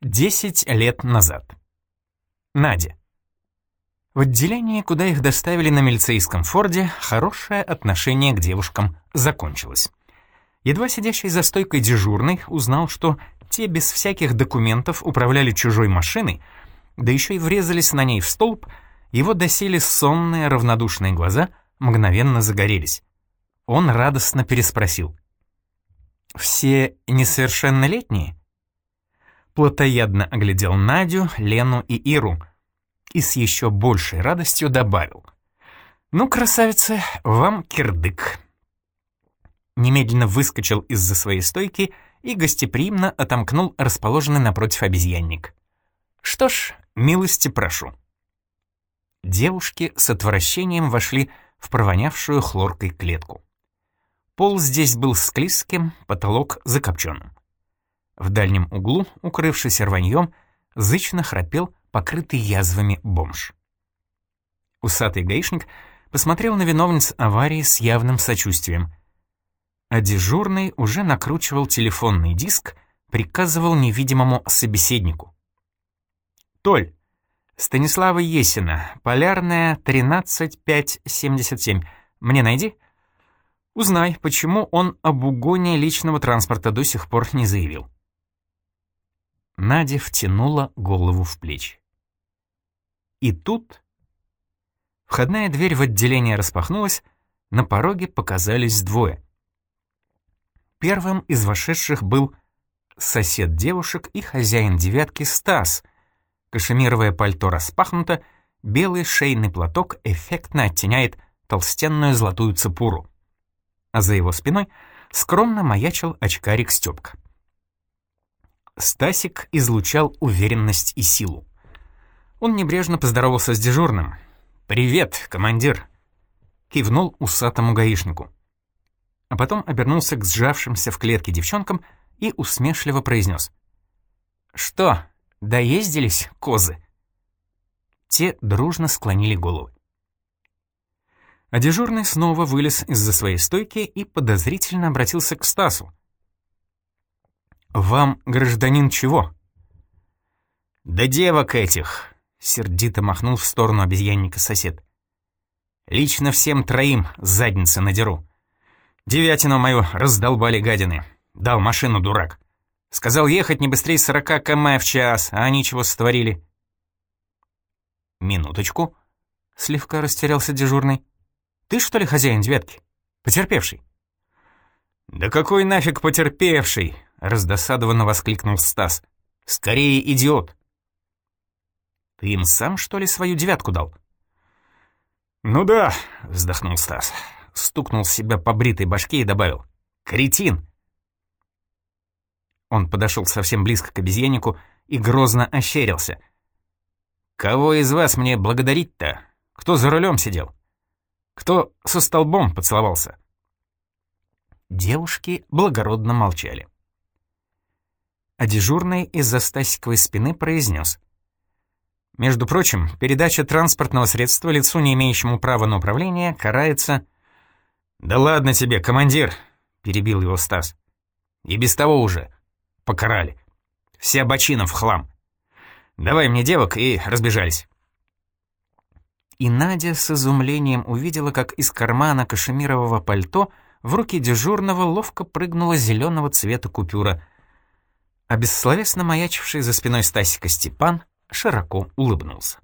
Десять лет назад. Надя. В отделении, куда их доставили на милицейском форде, хорошее отношение к девушкам закончилось. Едва сидящий за стойкой дежурный узнал, что те без всяких документов управляли чужой машиной, да еще и врезались на ней в столб, его досели сонные равнодушные глаза мгновенно загорелись. Он радостно переспросил. «Все несовершеннолетние?» Плотоядно оглядел Надю, Лену и Иру и с еще большей радостью добавил. «Ну, красавицы, вам кирдык». Немедленно выскочил из-за своей стойки и гостеприимно отомкнул расположенный напротив обезьянник. «Что ж, милости прошу». Девушки с отвращением вошли в провонявшую хлоркой клетку. Пол здесь был склизким, потолок закопченным. В дальнем углу, укрывшись рваньем, зычно храпел покрытый язвами бомж. Усатый гаишник посмотрел на виновниц аварии с явным сочувствием. А дежурный уже накручивал телефонный диск, приказывал невидимому собеседнику. «Толь, Станислава Есина, полярная 13577. Мне найди?» Узнай, почему он об угоне личного транспорта до сих пор не заявил. Надя втянула голову в плечи. И тут... Входная дверь в отделение распахнулась, на пороге показались двое. Первым из вошедших был сосед девушек и хозяин девятки Стас. Кашемировое пальто распахнуто, белый шейный платок эффектно оттеняет толстенную золотую цепуру. А за его спиной скромно маячил очкарик Стёпка. Стасик излучал уверенность и силу. Он небрежно поздоровался с дежурным. «Привет, командир!» Кивнул усатому гаишнику. А потом обернулся к сжавшимся в клетке девчонкам и усмешливо произнес. «Что, доездились, козы?» Те дружно склонили головы. А дежурный снова вылез из-за своей стойки и подозрительно обратился к Стасу. «Вам, гражданин, чего?» «Да девок этих!» — сердито махнул в сторону обезьянника сосед. «Лично всем троим задницы надеру. Девятину мою раздолбали гадины. Дал машину, дурак. Сказал ехать не быстрее сорока км в час, а они чего сотворили?» «Минуточку», — слегка растерялся дежурный. «Ты, что ли, хозяин девятки? Потерпевший?» «Да какой нафиг потерпевший?» — раздосадованно воскликнул Стас. «Скорее, идиот!» «Ты им сам, что ли, свою девятку дал?» «Ну да», — вздохнул Стас. Стукнул себя по бритой башке и добавил. «Кретин!» Он подошел совсем близко к обезьяннику и грозно ощерился. «Кого из вас мне благодарить-то? Кто за рулем сидел? Кто со столбом поцеловался?» Девушки благородно молчали а дежурный из-за Стасиковой спины произнес. «Между прочим, передача транспортного средства лицу, не имеющему права на управление, карается...» «Да ладно тебе, командир!» — перебил его Стас. «И без того уже. Покарали. Вся бочина в хлам. Давай мне девок и разбежались». И Надя с изумлением увидела, как из кармана кашемирового пальто в руки дежурного ловко прыгнула зеленого цвета купюра — а бессловесно маячивший за спиной Стасика Степан широко улыбнулся.